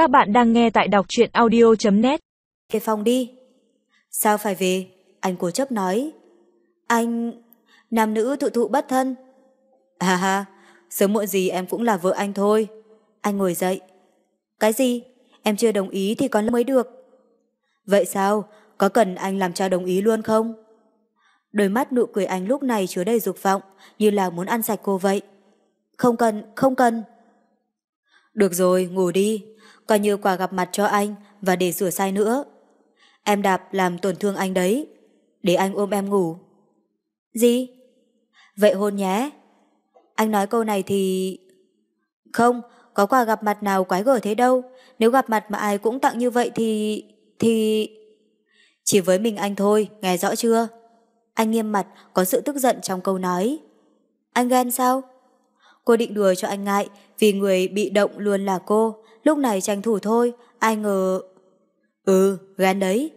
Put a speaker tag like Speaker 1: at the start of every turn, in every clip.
Speaker 1: Các bạn đang nghe tại đọc truyện audio.net
Speaker 2: Về phòng đi. Sao phải về? Anh cố chấp nói. Anh... Nam nữ thụ thụ bất thân. À ha, sớm muộn gì em cũng là vợ anh thôi. Anh ngồi dậy. Cái gì? Em chưa đồng ý thì còn mới được. Vậy sao? Có cần anh làm cho đồng ý luôn không? Đôi mắt nụ cười anh lúc này chứa đầy dục vọng, như là muốn ăn sạch cô vậy. Không cần, không cần. Được rồi, ngủ đi, coi như quà gặp mặt cho anh và để sửa sai nữa. Em đạp làm tổn thương anh đấy, để anh ôm em ngủ. Gì? Vậy hôn nhé. Anh nói câu này thì... Không, có quà gặp mặt nào quái gở thế đâu. Nếu gặp mặt mà ai cũng tặng như vậy thì... thì... Chỉ với mình anh thôi, nghe rõ chưa? Anh nghiêm mặt, có sự tức giận trong câu nói. Anh ghen sao? Cô định đùa cho anh ngại, vì người bị động luôn là cô. Lúc này tranh thủ thôi, ai ngờ... Ừ, ghen đấy.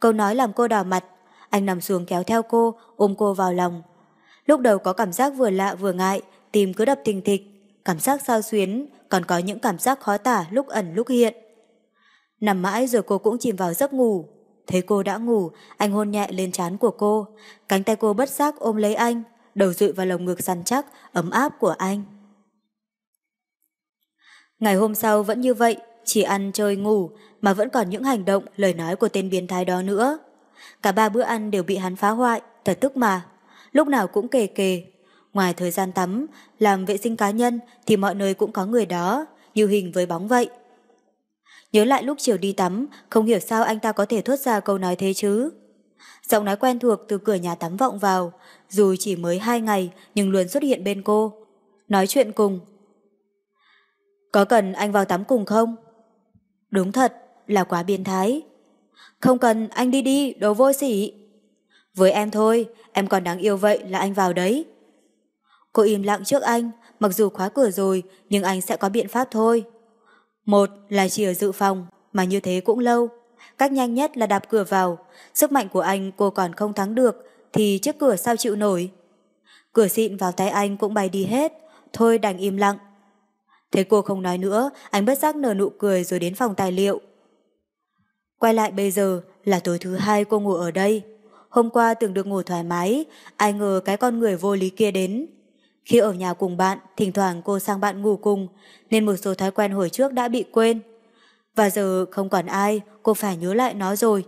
Speaker 2: Câu nói làm cô đỏ mặt, anh nằm xuống kéo theo cô, ôm cô vào lòng. Lúc đầu có cảm giác vừa lạ vừa ngại, tim cứ đập thình thịch, cảm giác sao xuyến, còn có những cảm giác khó tả lúc ẩn lúc hiện. Nằm mãi rồi cô cũng chìm vào giấc ngủ. Thấy cô đã ngủ, anh hôn nhẹ lên trán của cô. Cánh tay cô bất giác ôm lấy anh, đầu dụi vào lồng ngực săn chắc, ấm áp của anh. Ngày hôm sau vẫn như vậy, chỉ ăn chơi ngủ mà vẫn còn những hành động, lời nói của tên biến thái đó nữa. Cả ba bữa ăn đều bị hắn phá hoại, thật tức mà. Lúc nào cũng kề kề. Ngoài thời gian tắm, làm vệ sinh cá nhân thì mọi nơi cũng có người đó, như hình với bóng vậy. Nhớ lại lúc chiều đi tắm, không hiểu sao anh ta có thể thốt ra câu nói thế chứ. Giọng nói quen thuộc từ cửa nhà tắm vọng vào, dù chỉ mới hai ngày nhưng luôn xuất hiện bên cô. Nói chuyện cùng. Có cần anh vào tắm cùng không? Đúng thật, là quá biến thái. Không cần, anh đi đi, đồ vô sỉ. Với em thôi, em còn đáng yêu vậy là anh vào đấy. Cô im lặng trước anh, mặc dù khóa cửa rồi, nhưng anh sẽ có biện pháp thôi. Một là chỉ ở dự phòng, mà như thế cũng lâu. Cách nhanh nhất là đạp cửa vào. Sức mạnh của anh cô còn không thắng được, thì chiếc cửa sao chịu nổi. Cửa xịn vào tay anh cũng bay đi hết, thôi đành im lặng. Thấy cô không nói nữa, anh bất giác nở nụ cười rồi đến phòng tài liệu. Quay lại bây giờ là tối thứ hai cô ngủ ở đây. Hôm qua tưởng được ngủ thoải mái, ai ngờ cái con người vô lý kia đến. Khi ở nhà cùng bạn, thỉnh thoảng cô sang bạn ngủ cùng, nên một số thói quen hồi trước đã bị quên. Và giờ không còn ai, cô phải nhớ lại nó rồi.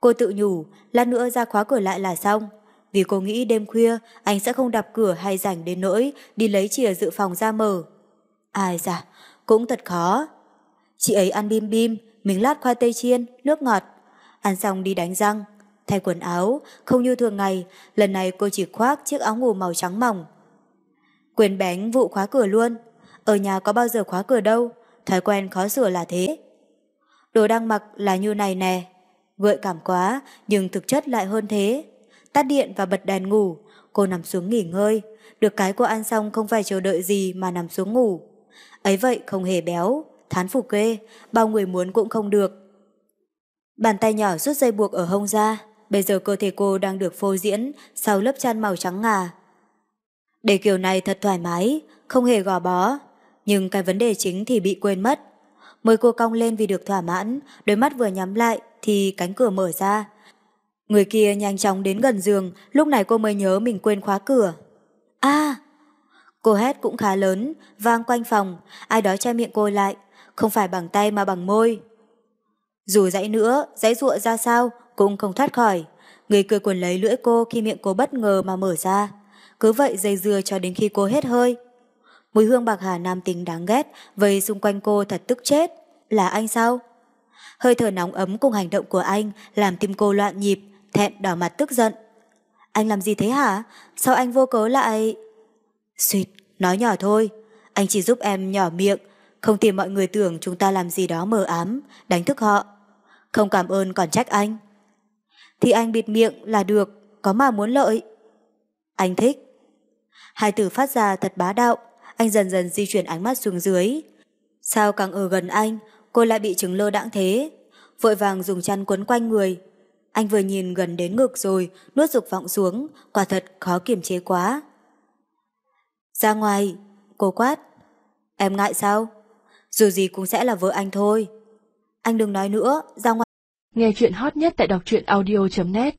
Speaker 2: Cô tự nhủ, lát nữa ra khóa cửa lại là xong. Vì cô nghĩ đêm khuya, anh sẽ không đập cửa hay rảnh đến nỗi đi lấy chìa dự phòng ra mở. Ai dạ, cũng thật khó. Chị ấy ăn bim bim, mình lát khoai tây chiên, nước ngọt. Ăn xong đi đánh răng, thay quần áo, không như thường ngày, lần này cô chỉ khoác chiếc áo ngủ màu trắng mỏng. Quyền bánh vụ khóa cửa luôn, ở nhà có bao giờ khóa cửa đâu, thói quen khó sửa là thế. Đồ đang mặc là như này nè, gợi cảm quá, nhưng thực chất lại hơn thế. Tắt điện và bật đèn ngủ, cô nằm xuống nghỉ ngơi, được cái cô ăn xong không phải chờ đợi gì mà nằm xuống ngủ. Ấy vậy không hề béo, thán phục ghê, bao người muốn cũng không được. Bàn tay nhỏ rút dây buộc ở hông ra, bây giờ cơ thể cô đang được phô diễn sau lớp chăn màu trắng ngà. Để kiểu này thật thoải mái, không hề gò bó, nhưng cái vấn đề chính thì bị quên mất. Môi cô cong lên vì được thỏa mãn, đôi mắt vừa nhắm lại thì cánh cửa mở ra. Người kia nhanh chóng đến gần giường, lúc này cô mới nhớ mình quên khóa cửa. a Cô hét cũng khá lớn, vang quanh phòng, ai đó che miệng cô lại, không phải bằng tay mà bằng môi. Dù dãy nữa, dãy ruộng ra sao, cũng không thoát khỏi. Người cười quần lấy lưỡi cô khi miệng cô bất ngờ mà mở ra. Cứ vậy dây dưa cho đến khi cô hết hơi. Mùi hương bạc hà nam tính đáng ghét, vây xung quanh cô thật tức chết. Là anh sao? Hơi thở nóng ấm cùng hành động của anh làm tim cô loạn nhịp, thẹn đỏ mặt tức giận. Anh làm gì thế hả? Sao anh vô cớ lại... Xuyệt, nói nhỏ thôi. Anh chỉ giúp em nhỏ miệng, không tìm mọi người tưởng chúng ta làm gì đó mờ ám, đánh thức họ. Không cảm ơn còn trách anh. Thì anh bịt miệng là được, có mà muốn lợi. Anh thích. Hai từ phát ra thật bá đạo, anh dần dần di chuyển ánh mắt xuống dưới. Sao càng ở gần anh, cô lại bị chứng lơ đãng thế? Vội vàng dùng chăn quấn quanh người. Anh vừa nhìn gần đến ngực rồi, nuốt dục vọng xuống, quả thật khó kiềm chế quá. Ra ngoài, cô quát. Em ngại sao? Dù gì cũng sẽ là vợ anh thôi. Anh đừng nói nữa, ra ngoài.
Speaker 1: Nghe chuyện hot nhất tại đọc truyện audio.net